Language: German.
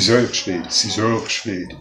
6 horas, filho. 6.